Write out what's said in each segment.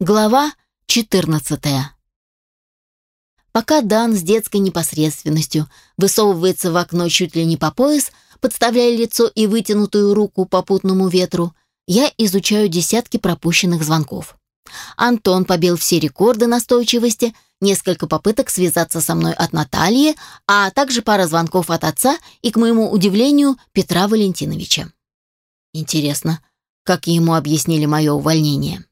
Глава 14. Пока Дан с детской непосредственностью высовывается в окно чуть ли не по пояс, подставляя лицо и вытянутую руку попутному ветру, я изучаю десятки пропущенных звонков. Антон побил все рекорды настойчивости, несколько попыток связаться со мной от Натальи, а также пара звонков от отца и, к моему удивлению, Петра Валентиновича. Интересно, как ему объяснили мое увольнение.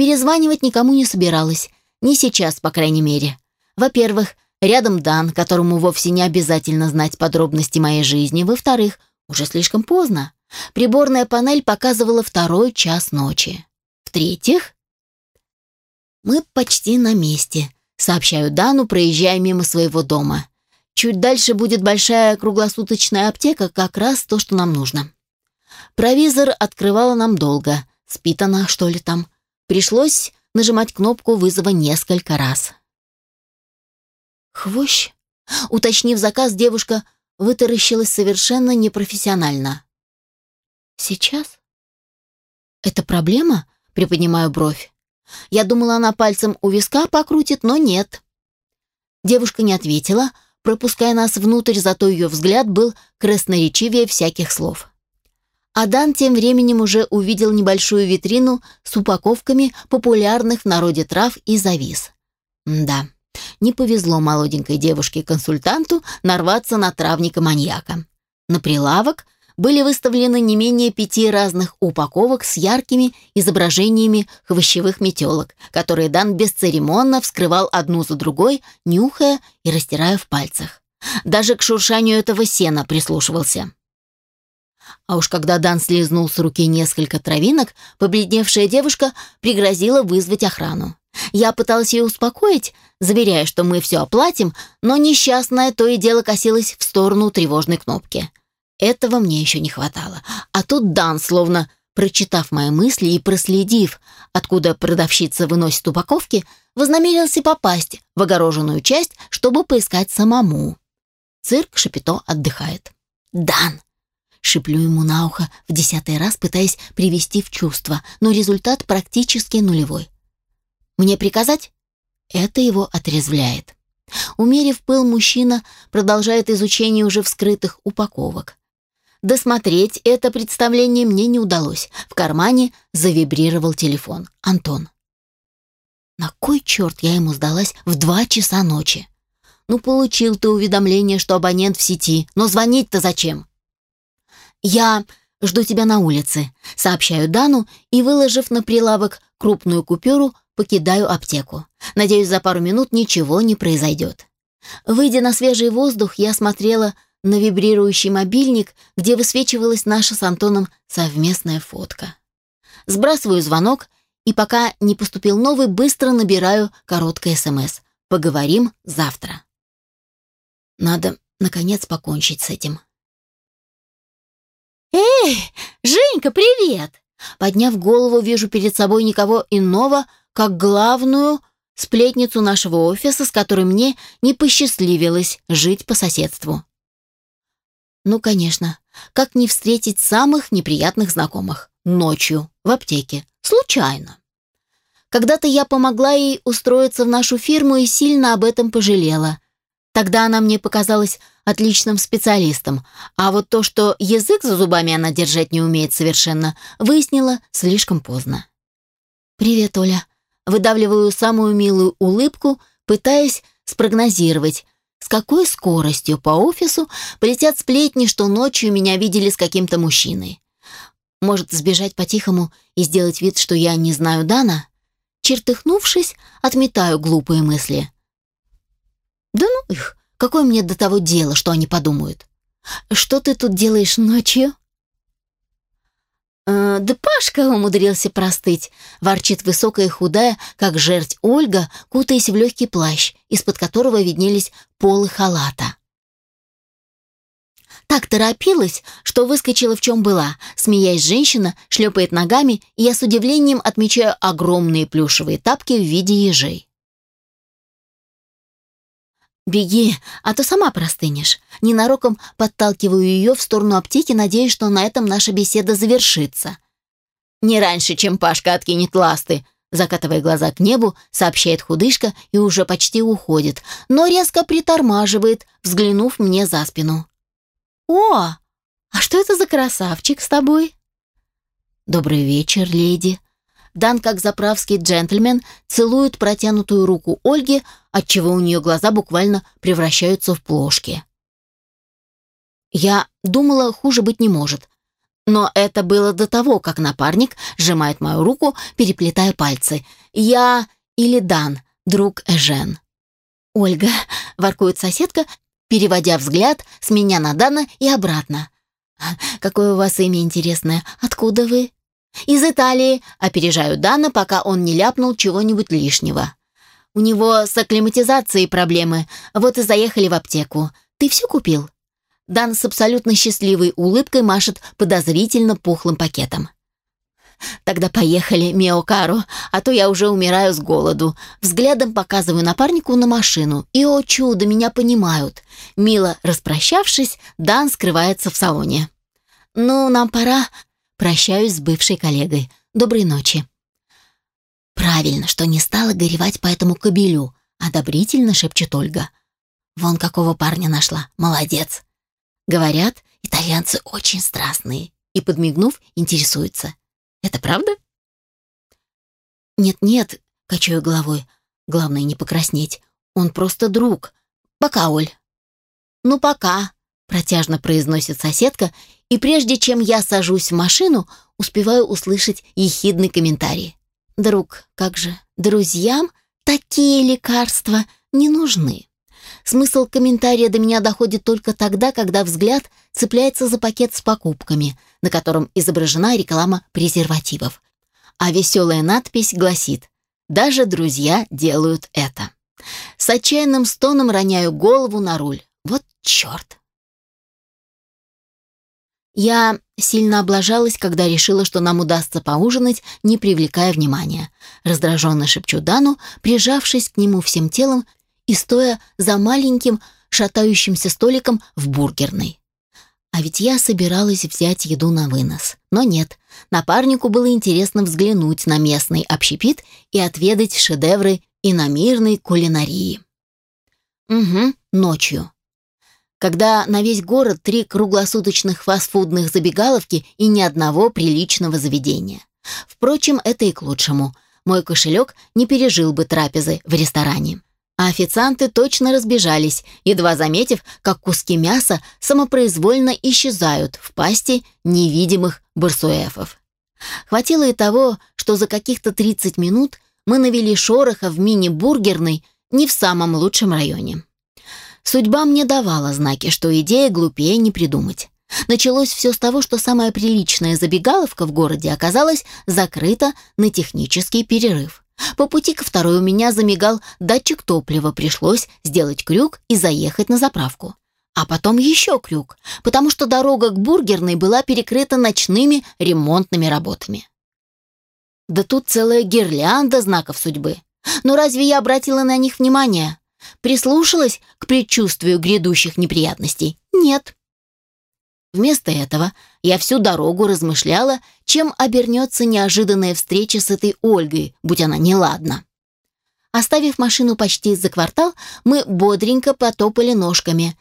Перезванивать никому не собиралась. Не сейчас, по крайней мере. Во-первых, рядом Дан, которому вовсе не обязательно знать подробности моей жизни. Во-вторых, уже слишком поздно. Приборная панель показывала второй час ночи. В-третьих, мы почти на месте, сообщаю Дану, проезжая мимо своего дома. Чуть дальше будет большая круглосуточная аптека, как раз то, что нам нужно. Провизор открывала нам долго. Спит она, что ли, там? Пришлось нажимать кнопку вызова несколько раз. «Хвощ?» Уточнив заказ, девушка вытаращилась совершенно непрофессионально. «Сейчас?» «Это проблема?» — приподнимаю бровь. Я думала, она пальцем у виска покрутит, но нет. Девушка не ответила, пропуская нас внутрь, зато ее взгляд был красноречивее всяких слов. Адан тем временем уже увидел небольшую витрину с упаковками популярных в народе трав и завис. Да, не повезло молоденькой девушке-консультанту нарваться на травника-маньяка. На прилавок были выставлены не менее пяти разных упаковок с яркими изображениями хвощевых метелок, которые Дан бесцеремонно вскрывал одну за другой, нюхая и растирая в пальцах. Даже к шуршанию этого сена прислушивался. А уж когда Дан слезнул с руки несколько травинок, побледневшая девушка пригрозила вызвать охрану. Я пыталась ее успокоить, заверяя, что мы все оплатим, но несчастная то и дело косилась в сторону тревожной кнопки. Этого мне еще не хватало. А тут Дан, словно прочитав мои мысли и проследив, откуда продавщица выносит упаковки, вознамерился попасть в огороженную часть, чтобы поискать самому. Цирк Шапито отдыхает. «Дан, Шиплю ему на ухо в десятый раз, пытаясь привести в чувство, но результат практически нулевой. «Мне приказать?» Это его отрезвляет. Умерив пыл, мужчина продолжает изучение уже вскрытых упаковок. Досмотреть это представление мне не удалось. В кармане завибрировал телефон. Антон. На кой черт я ему сдалась в два часа ночи? Ну, получил ты уведомление, что абонент в сети, но звонить-то зачем? «Я жду тебя на улице», — сообщаю Дану и, выложив на прилавок крупную купюру, покидаю аптеку. Надеюсь, за пару минут ничего не произойдет. Выйдя на свежий воздух, я смотрела на вибрирующий мобильник, где высвечивалась наша с Антоном совместная фотка. Сбрасываю звонок и пока не поступил новый, быстро набираю короткое СМС. Поговорим завтра. Надо, наконец, покончить с этим. «Эй, Женька, привет!» Подняв голову, вижу перед собой никого иного, как главную сплетницу нашего офиса, с которой мне не посчастливилось жить по соседству. Ну, конечно, как не встретить самых неприятных знакомых? Ночью, в аптеке, случайно. Когда-то я помогла ей устроиться в нашу фирму и сильно об этом пожалела. Тогда она мне показалась отличным специалистом, а вот то, что язык за зубами она держать не умеет совершенно, выяснила слишком поздно. «Привет, Оля». Выдавливаю самую милую улыбку, пытаясь спрогнозировать, с какой скоростью по офису полетят сплетни, что ночью меня видели с каким-то мужчиной. Может, сбежать по-тихому и сделать вид, что я не знаю Дана? Чертыхнувшись, отметаю глупые мысли. Да ну их, какое мне до того дело, что они подумают? Что ты тут делаешь ночью? «Э, «Да Пашка умудрился простыть», — ворчит высокая и худая, как жерть Ольга, кутаясь в легкий плащ, из-под которого виднелись полы халата. Так торопилась, что выскочила в чем была. Смеясь, женщина шлепает ногами, и я с удивлением отмечаю огромные плюшевые тапки в виде ежей. «Беги, а то сама простынешь». Ненароком подталкиваю ее в сторону аптеки, надеясь, что на этом наша беседа завершится. «Не раньше, чем Пашка откинет ласты», Закатывая глаза к небу, сообщает худышка и уже почти уходит, но резко притормаживает, взглянув мне за спину. «О, а что это за красавчик с тобой?» «Добрый вечер, леди». Дан, как заправский джентльмен, целует протянутую руку Ольги, отчего у нее глаза буквально превращаются в плошки. Я думала, хуже быть не может. Но это было до того, как напарник сжимает мою руку, переплетая пальцы. Я или Дан, друг Эжен. «Ольга», — воркует соседка, переводя взгляд с меня на Дана и обратно. «Какое у вас имя интересное? Откуда вы?» «Из Италии», — опережаю Дана, пока он не ляпнул чего-нибудь лишнего. «У него с акклиматизацией проблемы, вот и заехали в аптеку. Ты все купил?» Дан с абсолютно счастливой улыбкой машет подозрительно пухлым пакетом. «Тогда поехали, Миокару, а то я уже умираю с голоду». Взглядом показываю напарнику на машину, и, о чудо, меня понимают. Мило распрощавшись, Дан скрывается в салоне. «Ну, нам пора». Прощаюсь с бывшей коллегой. Доброй ночи. Правильно, что не стала горевать по этому кобелю, одобрительно шепчет Ольга. Вон какого парня нашла. Молодец. Говорят, итальянцы очень страстные. И, подмигнув, интересуется. Это правда? Нет-нет, качаю головой. Главное не покраснеть. Он просто друг. Пока, Оль. Ну, пока, протяжно произносит соседка, и прежде чем я сажусь в машину, успеваю услышать ехидный комментарий. Друг, как же, друзьям такие лекарства не нужны. Смысл комментария до меня доходит только тогда, когда взгляд цепляется за пакет с покупками, на котором изображена реклама презервативов. А веселая надпись гласит «Даже друзья делают это». С отчаянным стоном роняю голову на руль. Вот черт! Я сильно облажалась, когда решила, что нам удастся поужинать, не привлекая внимания. Раздраженно шепчу Дану, прижавшись к нему всем телом и стоя за маленьким шатающимся столиком в бургерной. А ведь я собиралась взять еду на вынос. Но нет, напарнику было интересно взглянуть на местный общепит и отведать шедевры иномирной кулинарии. Угу, ночью. Когда на весь город три круглосуточных фастфудных забегаловки и ни одного приличного заведения. Впрочем, это и к лучшему. Мой кошелек не пережил бы трапезы в ресторане а официанты точно разбежались, едва заметив, как куски мяса самопроизвольно исчезают в пасти невидимых барсуэфов. Хватило и того, что за каких-то 30 минут мы навели шороха в мини-бургерной не в самом лучшем районе. Судьба мне давала знаки, что идея глупее не придумать. Началось все с того, что самая приличная забегаловка в городе оказалась закрыта на технический перерыв. По пути ко второй у меня замигал датчик топлива, пришлось сделать крюк и заехать на заправку. А потом еще крюк, потому что дорога к бургерной была перекрыта ночными ремонтными работами. Да тут целая гирлянда знаков судьбы. Но разве я обратила на них внимание? Прислушалась к предчувствию грядущих неприятностей? Нет. Вместо этого я всю дорогу размышляла, чем обернется неожиданная встреча с этой Ольгой, будь она неладна. Оставив машину почти за квартал, мы бодренько потопали ножками.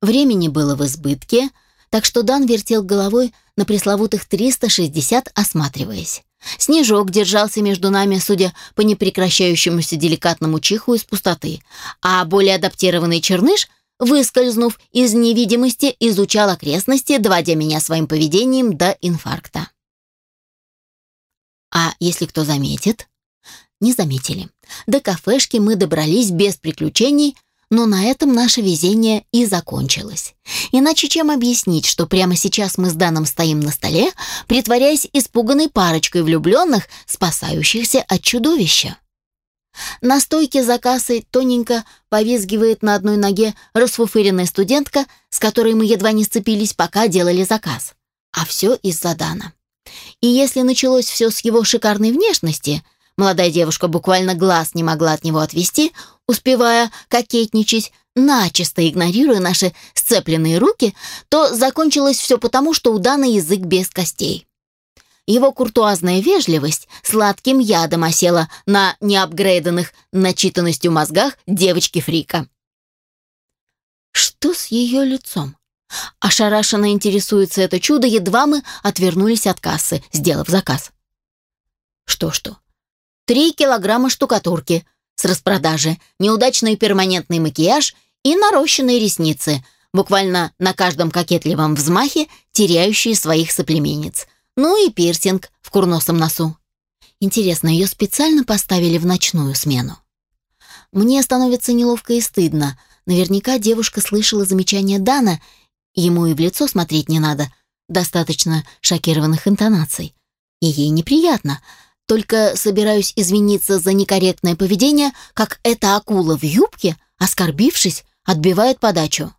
Времени было в избытке, так что Дан вертел головой на пресловутых 360, осматриваясь. Снежок держался между нами, судя по непрекращающемуся деликатному чиху из пустоты, а более адаптированный черныш выскользнув из невидимости, изучал окрестности, доводя меня своим поведением до инфаркта. А если кто заметит? Не заметили. До кафешки мы добрались без приключений, но на этом наше везение и закончилось. Иначе чем объяснить, что прямо сейчас мы с Даном стоим на столе, притворяясь испуганной парочкой влюбленных, спасающихся от чудовища? На стойке за кассой тоненько повизгивает на одной ноге расфуфыренная студентка, с которой мы едва не сцепились, пока делали заказ. А все из-за Дана. И если началось все с его шикарной внешности, молодая девушка буквально глаз не могла от него отвести, успевая кокетничать, начисто игнорируя наши сцепленные руки, то закончилось все потому, что у Дана язык без костей. Его куртуазная вежливость сладким ядом осела на неапгрейданных начитанностью мозгах девочки-фрика. Что с ее лицом? Ошарашенно интересуется это чудо, едва мы отвернулись от кассы, сделав заказ. Что-что? Три килограмма штукатурки с распродажи, неудачный перманентный макияж и нарощенные ресницы, буквально на каждом кокетливом взмахе теряющие своих соплеменниц. Ну и пирсинг в курносом носу. Интересно, ее специально поставили в ночную смену. Мне становится неловко и стыдно. Наверняка девушка слышала замечание Дана Ему и в лицо смотреть не надо. Достаточно шокированных интонаций. И ей неприятно. Только собираюсь извиниться за некорректное поведение, как эта акула в юбке, оскорбившись, отбивает подачу.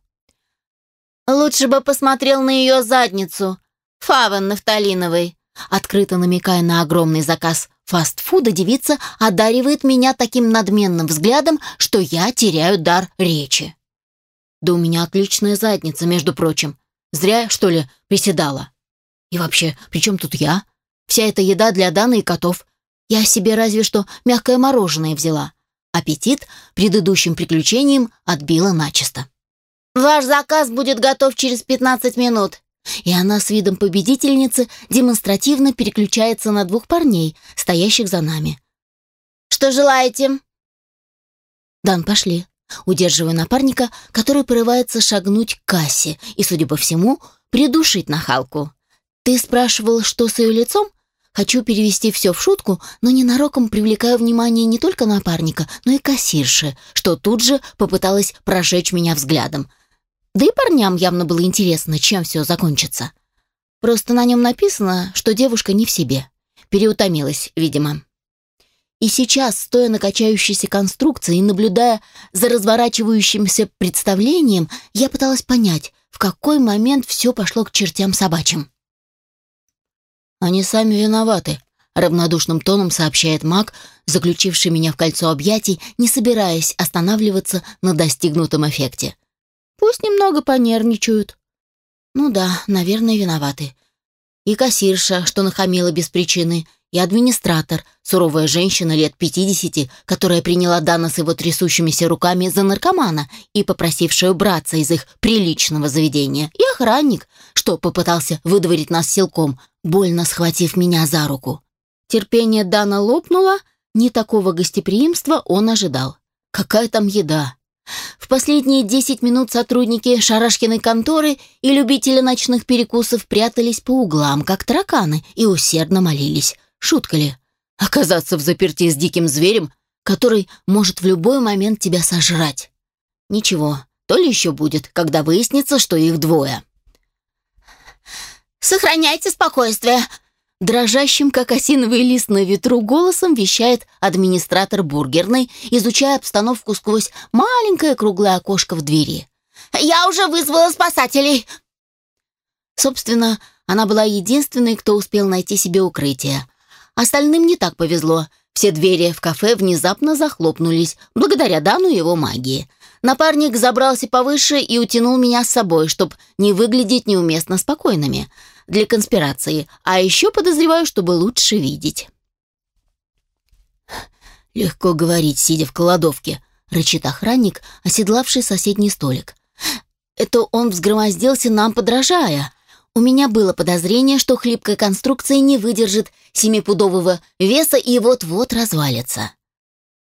«Лучше бы посмотрел на ее задницу. Фаван нафталиновый». Открыто намекая на огромный заказ фастфуда, девица одаривает меня таким надменным взглядом, что я теряю дар речи. Да у меня отличная задница, между прочим. Зря, что ли, приседала. И вообще, при чем тут я? Вся эта еда для Даны и котов. Я себе разве что мягкое мороженое взяла. Аппетит предыдущим приключением отбила начисто. «Ваш заказ будет готов через 15 минут», и она с видом победительницы демонстративно переключается на двух парней, стоящих за нами. «Что желаете?» «Дан, пошли», удерживая напарника, который порывается шагнуть к кассе и, судя по всему, придушить нахалку. «Ты спрашивал, что с ее лицом?» Хочу перевести все в шутку, но ненароком привлекаю внимание не только напарника, но и кассирши, что тут же попыталась прожечь меня взглядом. Да и парням явно было интересно, чем все закончится. Просто на нем написано, что девушка не в себе. Переутомилась, видимо. И сейчас, стоя на качающейся конструкции и наблюдая за разворачивающимся представлением, я пыталась понять, в какой момент все пошло к чертям собачьим. «Они сами виноваты», — равнодушным тоном сообщает маг, заключивший меня в кольцо объятий, не собираясь останавливаться на достигнутом эффекте. «Пусть немного понервничают». «Ну да, наверное, виноваты». И кассирша, что нахамила без причины, и администратор, суровая женщина лет 50, которая приняла Дана с его трясущимися руками за наркомана и попросившая убраться из их приличного заведения, и охранник, что попытался выдворить нас силком, больно схватив меня за руку. Терпение Дана лопнуло, не такого гостеприимства он ожидал. Какая там еда? В последние десять минут сотрудники Шарашкиной конторы и любители ночных перекусов прятались по углам, как тараканы, и усердно молились. Шутка ли? Оказаться в заперти с диким зверем, который может в любой момент тебя сожрать. Ничего, то ли еще будет, когда выяснится, что их двое. «Сохраняйте спокойствие!» Дрожащим, как осиновый лист на ветру, голосом вещает администратор бургерной, изучая обстановку сквозь маленькое круглое окошко в двери. «Я уже вызвала спасателей!» Собственно, она была единственной, кто успел найти себе укрытие. Остальным не так повезло. Все двери в кафе внезапно захлопнулись, благодаря Дану его магии. Напарник забрался повыше и утянул меня с собой, чтобы не выглядеть неуместно спокойными. Для конспирации. А еще подозреваю, чтобы лучше видеть. «Легко говорить, сидя в кладовке», — рычит охранник, оседлавший соседний столик. «Это он взгромоздился нам, подражая. У меня было подозрение, что хлипкая конструкция не выдержит семипудового веса и вот-вот развалится.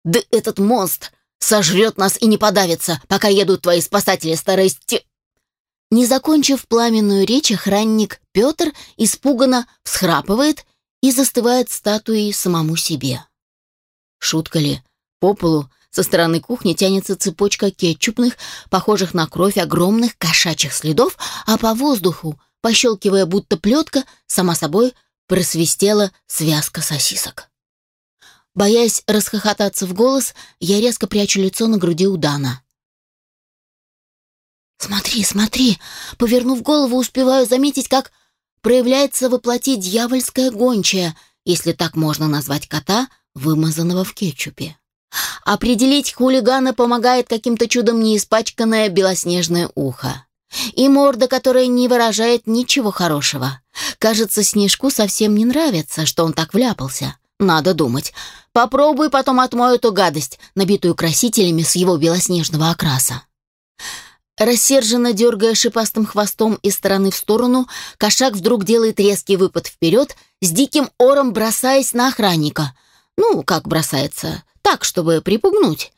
«Да этот монстр сожрет нас и не подавится, пока едут твои спасатели, старые сти...» Не закончив пламенную речь, охранник Петр испуганно всхрапывает и застывает статуей самому себе. Шутка ли? По полу со стороны кухни тянется цепочка кетчупных, похожих на кровь огромных кошачьих следов, а по воздуху Пощелкивая, будто плетка, сама собой просвистела связка сосисок. Боясь расхохотаться в голос, я резко прячу лицо на груди у Дана. «Смотри, смотри!» Повернув голову, успеваю заметить, как проявляется воплоти дьявольская гончая, если так можно назвать кота, вымазанного в кетчупе. Определить хулигана помогает каким-то чудом не испачканное белоснежное ухо. И морда, которая не выражает ничего хорошего. Кажется, Снежку совсем не нравится, что он так вляпался. Надо думать. Попробуй потом отмой эту гадость, набитую красителями с его белоснежного окраса. Рассерженно дергая шипастым хвостом из стороны в сторону, кошак вдруг делает резкий выпад вперед, с диким ором бросаясь на охранника. Ну, как бросается? Так, чтобы припугнуть.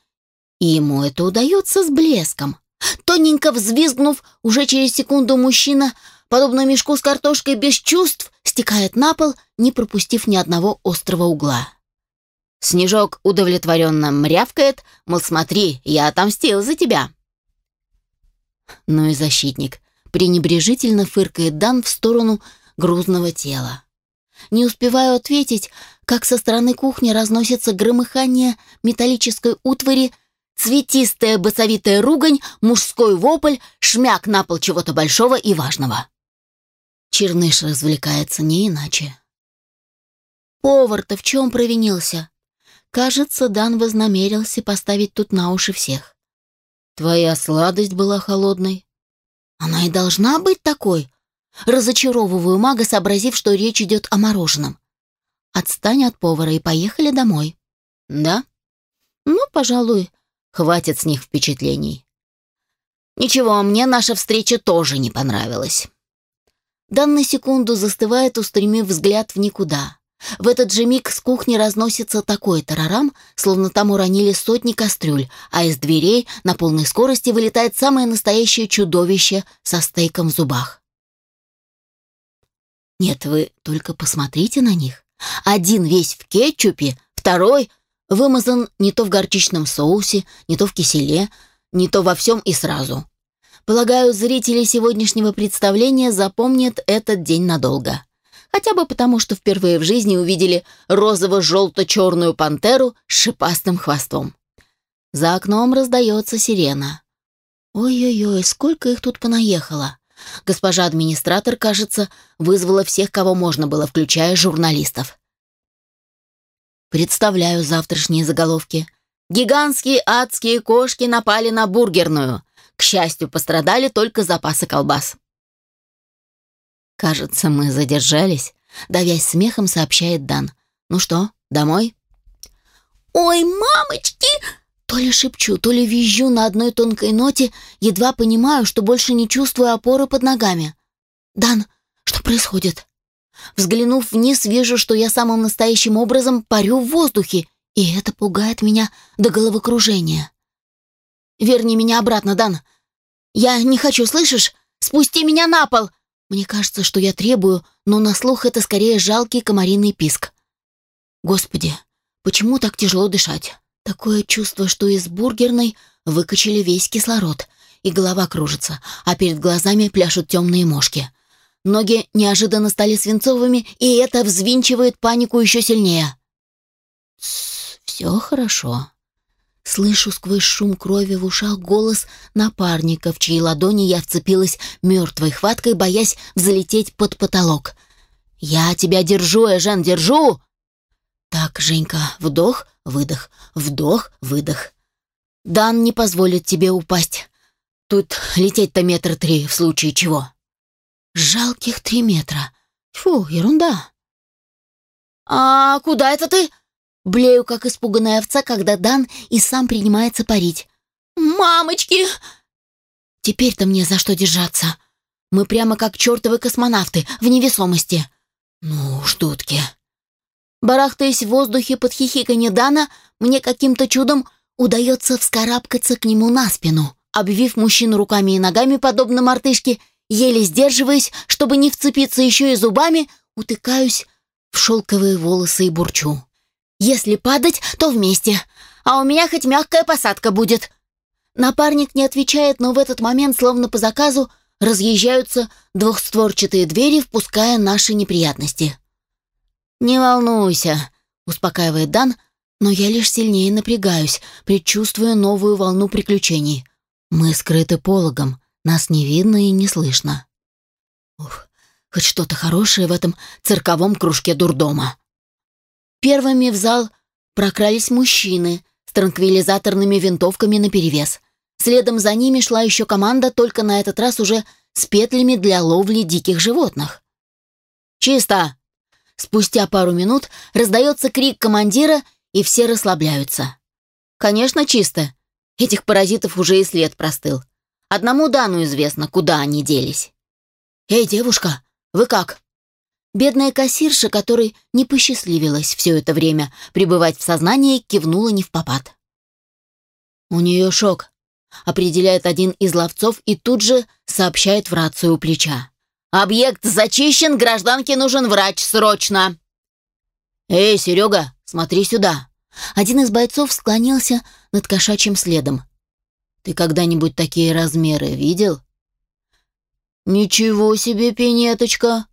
И ему это удается с блеском. Тоненько взвизгнув, уже через секунду мужчина, подобно мешку с картошкой без чувств, стекает на пол, не пропустив ни одного острого угла. Снежок удовлетворенно мрявкает, мол, смотри, я отомстил за тебя. Ну и защитник. Пренебрежительно фыркает Дан в сторону грузного тела. Не успеваю ответить, как со стороны кухни разносится громыхание металлической утвари, цветистая басовитая ругань, мужской вопль, шмяк на пол чего-то большого и важного. Черныш развлекается не иначе. Повар-то в чем провинился? Кажется, Дан вознамерился поставить тут на уши всех. Твоя сладость была холодной. Она и должна быть такой. Разочаровываю мага, сообразив, что речь идет о мороженом. Отстань от повара и поехали домой. Да? Ну, пожалуй, хватит с них впечатлений. Ничего, мне наша встреча тоже не понравилась. Дан секунду застывает, устремив взгляд в никуда. В этот же миг с кухни разносится такой тарарам, словно там уронили сотни кастрюль, а из дверей на полной скорости вылетает самое настоящее чудовище со стейком в зубах. Нет, вы только посмотрите на них. Один весь в кетчупе, второй вымазан не то в горчичном соусе, не то в киселе, не то во всем и сразу. Полагаю, зрители сегодняшнего представления запомнят этот день надолго хотя бы потому, что впервые в жизни увидели розово-желто-черную пантеру с шипастым хвостом. За окном раздается сирена. Ой-ой-ой, сколько их тут понаехало. Госпожа администратор, кажется, вызвала всех, кого можно было, включая журналистов. Представляю завтрашние заголовки. Гигантские адские кошки напали на бургерную. К счастью, пострадали только запасы колбас. «Кажется, мы задержались», — давясь смехом, сообщает Дан. «Ну что, домой?» «Ой, мамочки!» То ли шепчу, то ли визжу на одной тонкой ноте, едва понимаю, что больше не чувствую опоры под ногами. «Дан, что происходит?» Взглянув вниз, вижу, что я самым настоящим образом парю в воздухе, и это пугает меня до головокружения. «Верни меня обратно, Дан. Я не хочу, слышишь? Спусти меня на пол!» Мне кажется, что я требую, но на слух это скорее жалкий комариный писк. Господи, почему так тяжело дышать? Такое чувство, что из бургерной выкачали весь кислород, и голова кружится, а перед глазами пляшут темные мошки. Ноги неожиданно стали свинцовыми, и это взвинчивает панику еще сильнее. «Все хорошо», Слышу сквозь шум крови в ушах голос напарника, в чьей ладони я вцепилась мертвой хваткой, боясь взлететь под потолок. «Я тебя держу, Эжен, держу!» «Так, Женька, вдох, выдох, вдох, выдох. Дан не позволит тебе упасть. Тут лететь-то метр три, в случае чего». «Жалких три метра. Фу, ерунда». «А куда это ты?» Блею, как испуганная овца, когда Дан и сам принимается парить. «Мамочки!» Теперь-то мне за что держаться. Мы прямо как чертовы космонавты, в невесомости. Ну дудки. Барахтаясь в воздухе под хихиканье Дана, мне каким-то чудом удается вскарабкаться к нему на спину. Обвив мужчину руками и ногами, подобно мартышке, еле сдерживаясь, чтобы не вцепиться еще и зубами, утыкаюсь в шелковые волосы и бурчу. Если падать, то вместе. А у меня хоть мягкая посадка будет. Напарник не отвечает, но в этот момент, словно по заказу, разъезжаются двухстворчатые двери, впуская наши неприятности. «Не волнуйся», — успокаивает Дан, но я лишь сильнее напрягаюсь, предчувствуя новую волну приключений. Мы скрыты пологом, нас не видно и не слышно. Ух, хоть что-то хорошее в этом цирковом кружке дурдома. Первыми в зал прокрались мужчины с транквилизаторными винтовками наперевес. Следом за ними шла еще команда, только на этот раз уже с петлями для ловли диких животных. «Чисто!» Спустя пару минут раздается крик командира, и все расслабляются. «Конечно, чисто. Этих паразитов уже и след простыл. Одному Дану известно, куда они делись». «Эй, девушка, вы как?» Бедная кассирша, которой не посчастливилось все это время пребывать в сознании, кивнула не в попад. «У нее шок», — определяет один из ловцов и тут же сообщает в рацию у плеча. «Объект зачищен, гражданке нужен врач, срочно!» «Эй, Серега, смотри сюда!» Один из бойцов склонился над кошачьим следом. «Ты когда-нибудь такие размеры видел?» «Ничего себе, пинеточка!»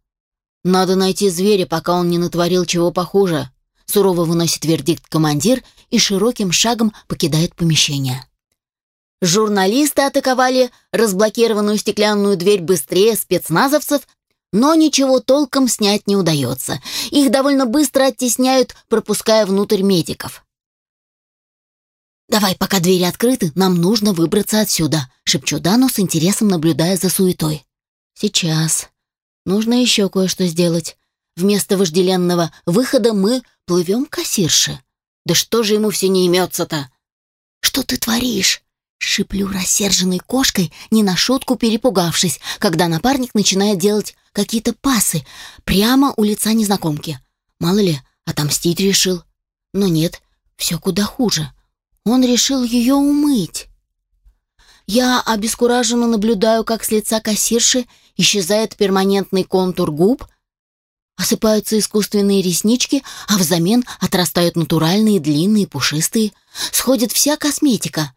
«Надо найти зверя, пока он не натворил чего похуже», сурово выносит вердикт командир и широким шагом покидает помещение. Журналисты атаковали разблокированную стеклянную дверь быстрее спецназовцев, но ничего толком снять не удается. Их довольно быстро оттесняют, пропуская внутрь медиков. «Давай, пока двери открыты, нам нужно выбраться отсюда», — шепчу Дану с интересом, наблюдая за суетой. «Сейчас. Нужно еще кое-что сделать. Вместо вожделенного выхода мы плывем к кассирше. Да что же ему все не имется-то? Что ты творишь? Шиплю рассерженной кошкой, не на шутку перепугавшись, когда напарник начинает делать какие-то пасы прямо у лица незнакомки. Мало ли, отомстить решил. Но нет, все куда хуже. Он решил ее умыть. Я обескураженно наблюдаю, как с лица кассирши исчезает перманентный контур губ, осыпаются искусственные реснички, а взамен отрастают натуральные, длинные, пушистые. Сходит вся косметика.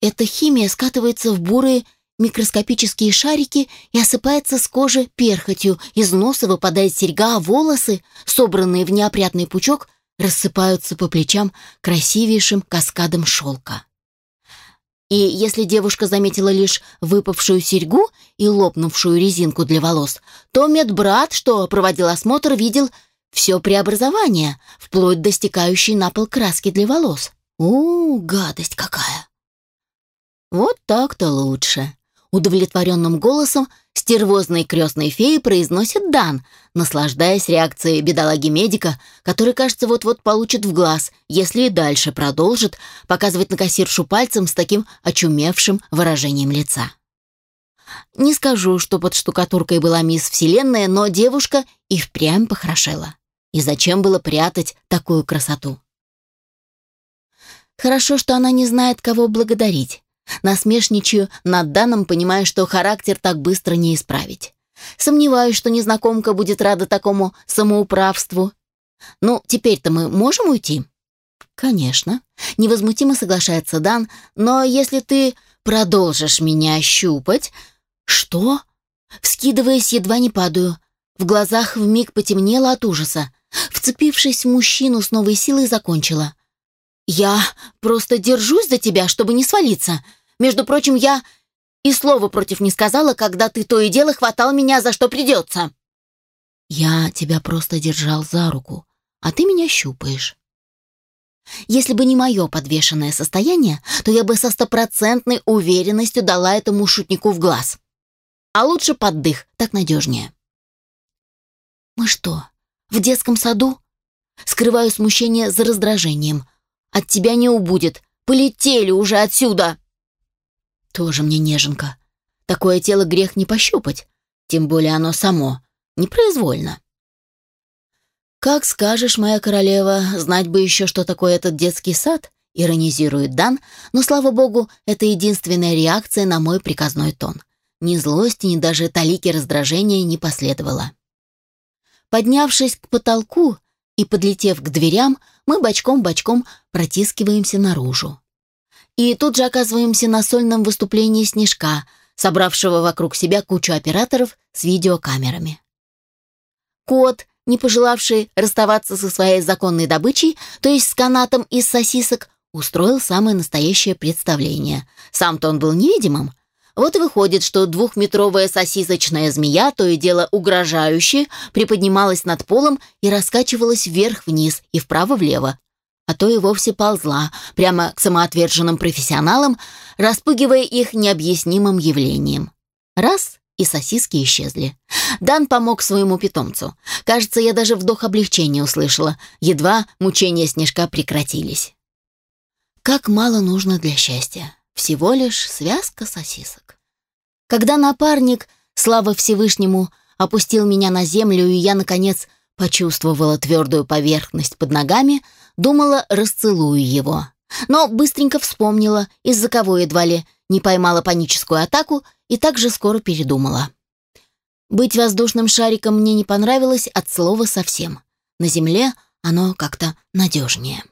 Эта химия скатывается в бурые микроскопические шарики и осыпается с кожи перхотью, из носа выпадает серьга, а волосы, собранные в неопрятный пучок, рассыпаются по плечам красивейшим каскадом шелка. И если девушка заметила лишь выпавшую серьгу и лопнувшую резинку для волос, то медбрат, что проводил осмотр, видел все преобразование, вплоть до стекающей на пол краски для волос. У, гадость какая! Вот так-то лучше. Удовлетворенным голосом стервозной крестной феи произносит Дан, наслаждаясь реакцией бедолаги-медика, который, кажется, вот-вот получит в глаз, если и дальше продолжит показывать на кассиршу пальцем с таким очумевшим выражением лица. Не скажу, что под штукатуркой была мисс Вселенная, но девушка и впрямь похорошела. И зачем было прятать такую красоту? Хорошо, что она не знает, кого благодарить. Насмешничаю над Даном, понимая, что характер так быстро не исправить. Сомневаюсь, что незнакомка будет рада такому самоуправству. Ну, теперь-то мы можем уйти? Конечно. Невозмутимо соглашается Дан, но если ты продолжишь меня щупать... Что? Вскидываясь, едва не падаю. В глазах вмиг потемнело от ужаса. Вцепившись в мужчину с новой силой, закончила. «Я просто держусь за тебя, чтобы не свалиться. Между прочим, я и слова против не сказала, когда ты то и дело хватал меня за что придется». «Я тебя просто держал за руку, а ты меня щупаешь». Если бы не мое подвешенное состояние, то я бы со стопроцентной уверенностью дала этому шутнику в глаз. А лучше под дых, так надежнее. «Мы что, в детском саду?» Скрываю смущение за раздражением. От тебя не убудет. Полетели уже отсюда!» Тоже мне неженка. Такое тело грех не пощупать, тем более оно само, непроизвольно. «Как скажешь, моя королева, знать бы еще, что такое этот детский сад», иронизирует Дан, но, слава богу, это единственная реакция на мой приказной тон. Ни злости, ни даже талики раздражения не последовало. Поднявшись к потолку, и, подлетев к дверям, мы бочком-бочком протискиваемся наружу. И тут же оказываемся на сольном выступлении Снежка, собравшего вокруг себя кучу операторов с видеокамерами. Кот, не пожелавший расставаться со своей законной добычей, то есть с канатом из сосисок, устроил самое настоящее представление. Сам-то он был невидимым, вот выходит, что двухметровая сосисочная змея то и дело угрожающе приподнималась над полом и раскачивалась вверх-вниз и вправо-влево, а то и вовсе ползла прямо к самоотверженным профессионалам, распугивая их необъяснимым явлением. Раз — и сосиски исчезли. Дан помог своему питомцу. Кажется, я даже вдох облегчения услышала. Едва мучения снежка прекратились. Как мало нужно для счастья. Всего лишь связка сосисок. Когда напарник, слава Всевышнему, опустил меня на землю, и я, наконец, почувствовала твердую поверхность под ногами, думала, расцелую его. Но быстренько вспомнила, из-за кого едва ли не поймала паническую атаку и также скоро передумала. Быть воздушным шариком мне не понравилось от слова совсем. На земле оно как-то надежнее.